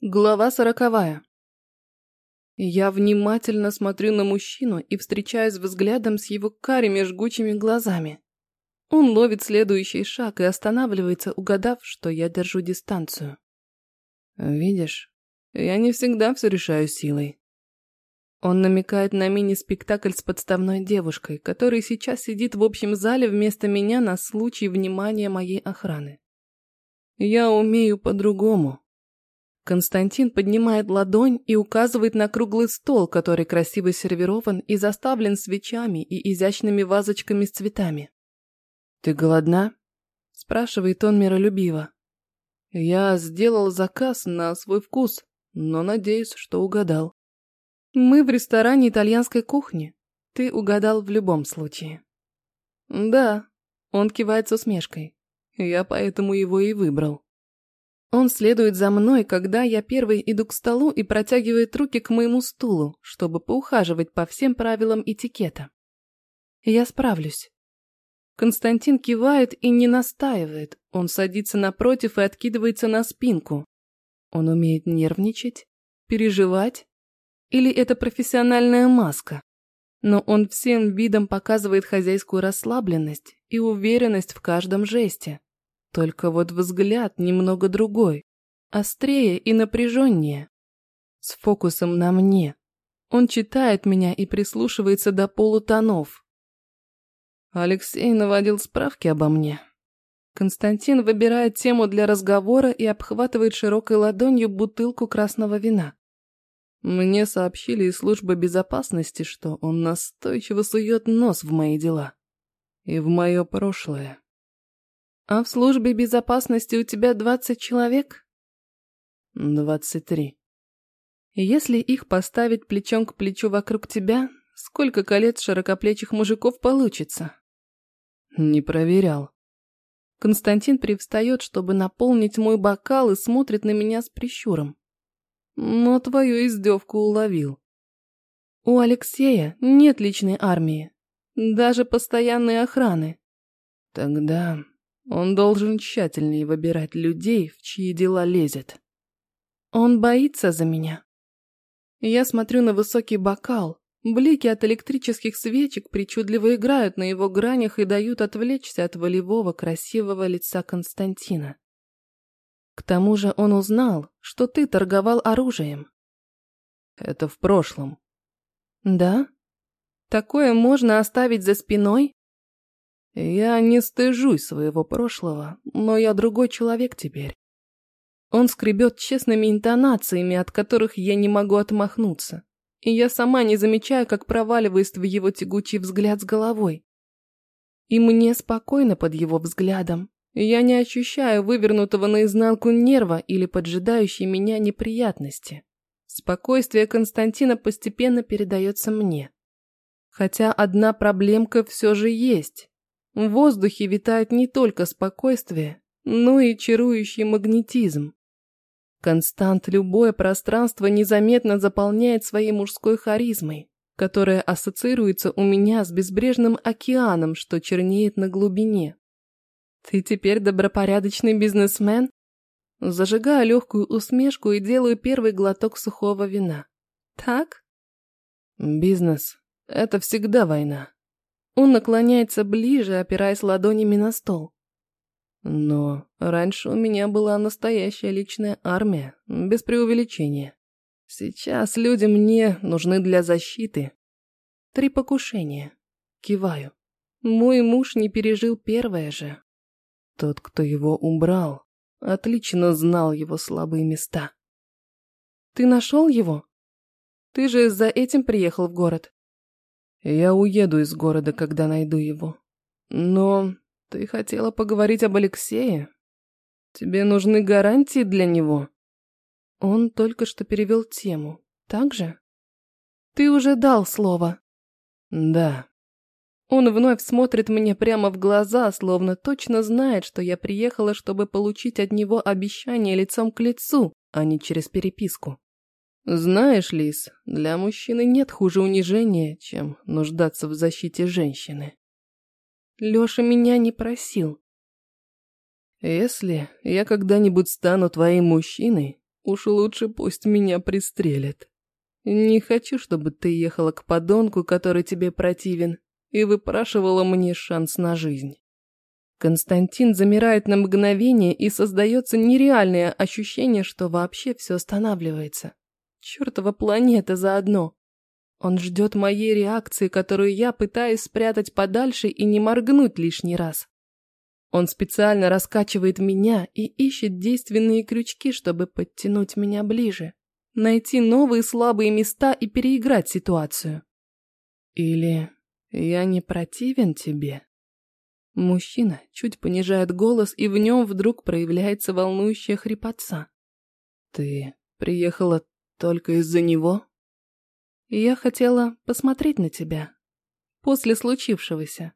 Глава сороковая. Я внимательно смотрю на мужчину и встречаюсь взглядом с его карими жгучими глазами. Он ловит следующий шаг и останавливается, угадав, что я держу дистанцию. Видишь, я не всегда все решаю силой. Он намекает на мини-спектакль с подставной девушкой, которая сейчас сидит в общем зале вместо меня на случай внимания моей охраны. Я умею по-другому. Константин поднимает ладонь и указывает на круглый стол, который красиво сервирован и заставлен свечами и изящными вазочками с цветами. «Ты голодна?» – спрашивает он миролюбиво. «Я сделал заказ на свой вкус, но надеюсь, что угадал». «Мы в ресторане итальянской кухни. Ты угадал в любом случае». «Да», – он кивает с усмешкой. «Я поэтому его и выбрал». Он следует за мной, когда я первый иду к столу и протягивает руки к моему стулу, чтобы поухаживать по всем правилам этикета. Я справлюсь. Константин кивает и не настаивает. Он садится напротив и откидывается на спинку. Он умеет нервничать, переживать. Или это профессиональная маска? Но он всем видом показывает хозяйскую расслабленность и уверенность в каждом жесте. Только вот взгляд немного другой, острее и напряженнее. С фокусом на мне. Он читает меня и прислушивается до полутонов. Алексей наводил справки обо мне. Константин выбирает тему для разговора и обхватывает широкой ладонью бутылку красного вина. Мне сообщили из службы безопасности, что он настойчиво сует нос в мои дела. И в мое прошлое. А в службе безопасности у тебя двадцать человек? Двадцать три. Если их поставить плечом к плечу вокруг тебя, сколько колец широкоплечих мужиков получится? Не проверял. Константин привстает, чтобы наполнить мой бокал и смотрит на меня с прищуром. Но твою издевку уловил. У Алексея нет личной армии, даже постоянной охраны. Тогда он должен тщательнее выбирать людей, в чьи дела лезет. Он боится за меня. Я смотрю на высокий бокал. Блики от электрических свечек причудливо играют на его гранях и дают отвлечься от волевого красивого лица Константина. К тому же он узнал, что ты торговал оружием. Это в прошлом. Да? Такое можно оставить за спиной? Я не стыжусь своего прошлого, но я другой человек теперь. Он скребет честными интонациями, от которых я не могу отмахнуться. И я сама не замечаю, как проваливаюсь в его тягучий взгляд с головой. И мне спокойно под его взглядом. Я не ощущаю вывернутого наизнанку нерва или поджидающей меня неприятности. Спокойствие Константина постепенно передается мне. Хотя одна проблемка все же есть. В воздухе витает не только спокойствие, но и чарующий магнетизм. Констант любое пространство незаметно заполняет своей мужской харизмой, которая ассоциируется у меня с безбрежным океаном, что чернеет на глубине. Ты теперь добропорядочный бизнесмен? Зажигаю легкую усмешку и делаю первый глоток сухого вина. Так? Бизнес – это всегда война. Он наклоняется ближе, опираясь ладонями на стол. Но раньше у меня была настоящая личная армия, без преувеличения. Сейчас люди мне нужны для защиты. Три покушения. Киваю. Мой муж не пережил первое же. Тот, кто его убрал, отлично знал его слабые места. Ты нашел его? Ты же за этим приехал в город. Я уеду из города, когда найду его. Но ты хотела поговорить об Алексее? Тебе нужны гарантии для него? Он только что перевел тему. Так же? Ты уже дал слово. Да. Он вновь смотрит мне прямо в глаза, словно точно знает, что я приехала, чтобы получить от него обещание лицом к лицу, а не через переписку. Знаешь, Лис, для мужчины нет хуже унижения, чем нуждаться в защите женщины. Лёша меня не просил. Если я когда-нибудь стану твоим мужчиной, Уж лучше пусть меня пристрелят. Не хочу, чтобы ты ехала к подонку, который тебе противен, и выпрашивала мне шанс на жизнь. Константин замирает на мгновение и создается нереальное ощущение, что вообще все останавливается. Чертова планета заодно. Он ждет моей реакции, которую я пытаюсь спрятать подальше и не моргнуть лишний раз. Он специально раскачивает меня и ищет действенные крючки, чтобы подтянуть меня ближе, найти новые слабые места и переиграть ситуацию. Или я не противен тебе? Мужчина чуть понижает голос, и в нем вдруг проявляется волнующая хрипотца. «Ты приехала только из-за него?» «Я хотела посмотреть на тебя. После случившегося.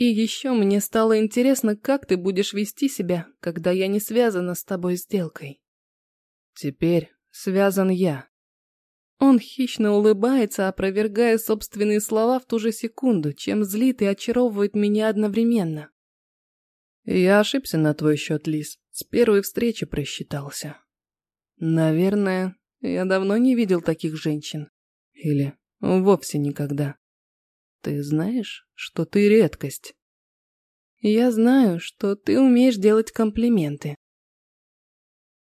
И еще мне стало интересно, как ты будешь вести себя, когда я не связана с тобой сделкой. Теперь связан я. Он хищно улыбается, опровергая собственные слова в ту же секунду, чем злит и очаровывает меня одновременно. Я ошибся на твой счет, Лис. С первой встречи просчитался. Наверное, я давно не видел таких женщин. Или вовсе никогда. Ты знаешь, что ты редкость? Я знаю, что ты умеешь делать комплименты.